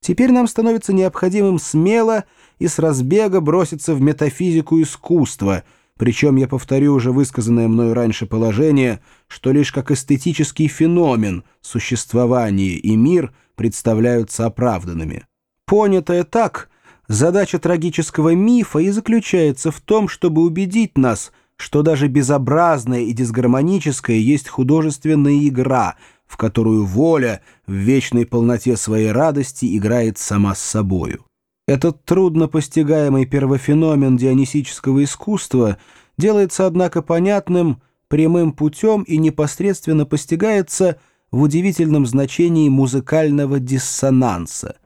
Теперь нам становится необходимым смело и с разбега броситься в метафизику искусства, причем я повторю уже высказанное мною раньше положение, что лишь как эстетический феномен существование и мир представляются оправданными. Понятое так, задача трагического мифа и заключается в том, чтобы убедить нас, что даже безобразное и дисгармоническое есть художественная игра — в которую воля в вечной полноте своей радости играет сама с собою. Этот трудно постигаемый первофеномен дионисического искусства делается, однако, понятным прямым путем и непосредственно постигается в удивительном значении музыкального диссонанса.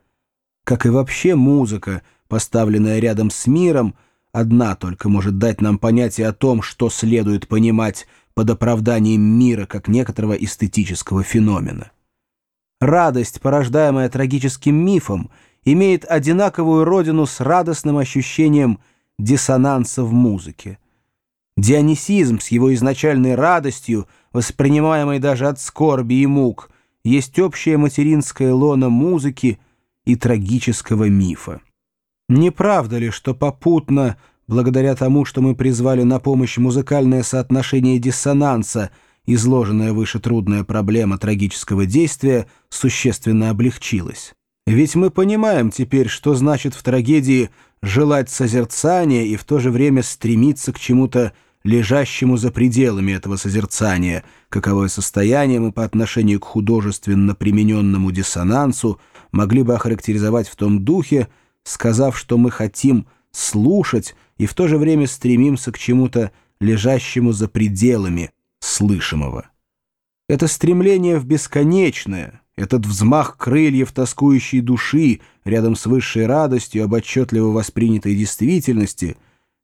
Как и вообще музыка, поставленная рядом с миром, одна только может дать нам понятие о том, что следует понимать под оправданием мира как некоторого эстетического феномена. Радость, порождаемая трагическим мифом, имеет одинаковую родину с радостным ощущением диссонанса в музыке. Дионисизм с его изначальной радостью, воспринимаемой даже от скорби и мук, есть общая материнская лона музыки и трагического мифа. Не правда ли, что попутно благодаря тому, что мы призвали на помощь музыкальное соотношение диссонанса, изложенная выше трудная проблема трагического действия, существенно облегчилась. Ведь мы понимаем теперь, что значит в трагедии желать созерцания и в то же время стремиться к чему-то лежащему за пределами этого созерцания, каковое состояние мы по отношению к художественно примененному диссонансу могли бы охарактеризовать в том духе, сказав, что мы хотим слушать и в то же время стремимся к чему-то лежащему за пределами слышимого. Это стремление в бесконечное, этот взмах крыльев тоскующей души рядом с высшей радостью об отчетливо воспринятой действительности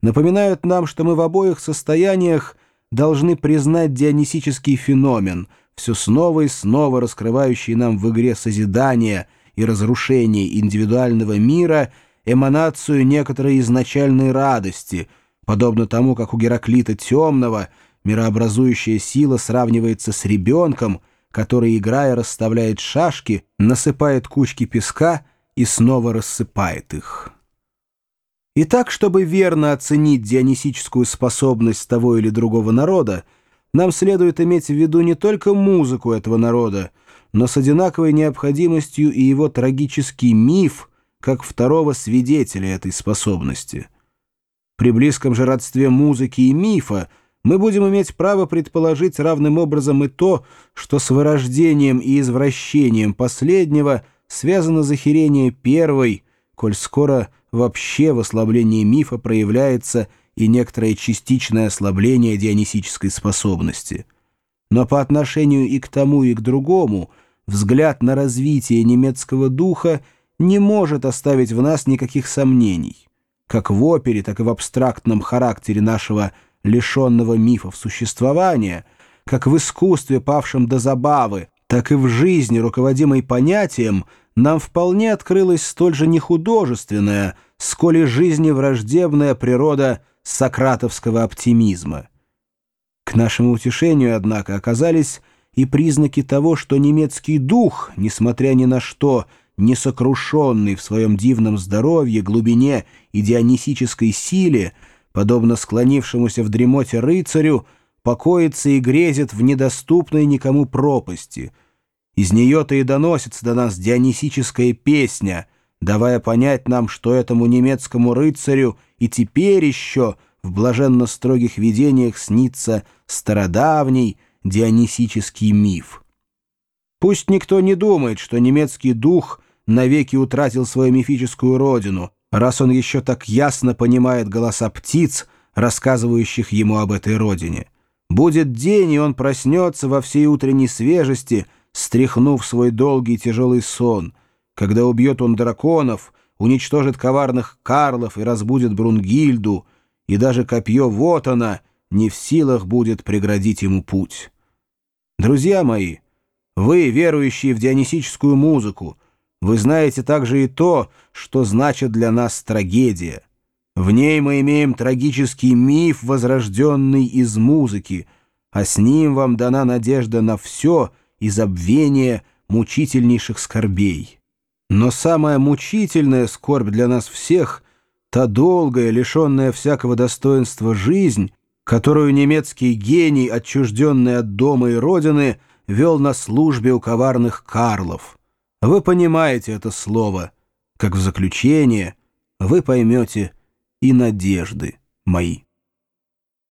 напоминают нам, что мы в обоих состояниях должны признать дионисический феномен, все снова и снова раскрывающий нам в игре созидания и разрушения индивидуального мира – эманацию некоторой изначальной радости, подобно тому, как у Гераклита Темного мирообразующая сила сравнивается с ребенком, который, играя, расставляет шашки, насыпает кучки песка и снова рассыпает их. Итак, чтобы верно оценить дионисическую способность того или другого народа, нам следует иметь в виду не только музыку этого народа, но с одинаковой необходимостью и его трагический миф – как второго свидетеля этой способности. При близком же родстве музыки и мифа мы будем иметь право предположить равным образом и то, что с вырождением и извращением последнего связано захерение первой, коль скоро вообще в ослаблении мифа проявляется и некоторое частичное ослабление дионисической способности. Но по отношению и к тому, и к другому взгляд на развитие немецкого духа – не может оставить в нас никаких сомнений. Как в опере, так и в абстрактном характере нашего лишенного мифов существования, как в искусстве, павшем до забавы, так и в жизни, руководимой понятием, нам вполне открылась столь же нехудожественная, сколь и жизни враждебная природа сократовского оптимизма. К нашему утешению, однако, оказались и признаки того, что немецкий дух, несмотря ни на что, несокрушенный в своем дивном здоровье, глубине и дионисической силе, подобно склонившемуся в дремоте рыцарю, покоится и грезит в недоступной никому пропасти. Из нее-то и доносится до нас дионисическая песня, давая понять нам, что этому немецкому рыцарю и теперь еще в блаженно строгих видениях снится стародавний дионисический миф. Пусть никто не думает, что немецкий дух — навеки утратил свою мифическую родину, раз он еще так ясно понимает голоса птиц, рассказывающих ему об этой родине. Будет день, и он проснется во всей утренней свежести, стряхнув свой долгий тяжелый сон. Когда убьет он драконов, уничтожит коварных карлов и разбудит Брунгильду, и даже копье вот она не в силах будет преградить ему путь. Друзья мои, вы, верующие в дионисическую музыку, вы знаете также и то, что значит для нас трагедия. В ней мы имеем трагический миф, возрожденный из музыки, а с ним вам дана надежда на все и забвение мучительнейших скорбей. Но самая мучительная скорбь для нас всех — та долгая, лишенная всякого достоинства жизнь, которую немецкий гений, отчужденный от дома и родины, вел на службе у коварных Карлов. Вы понимаете это слово, как в заключение вы поймете и надежды мои.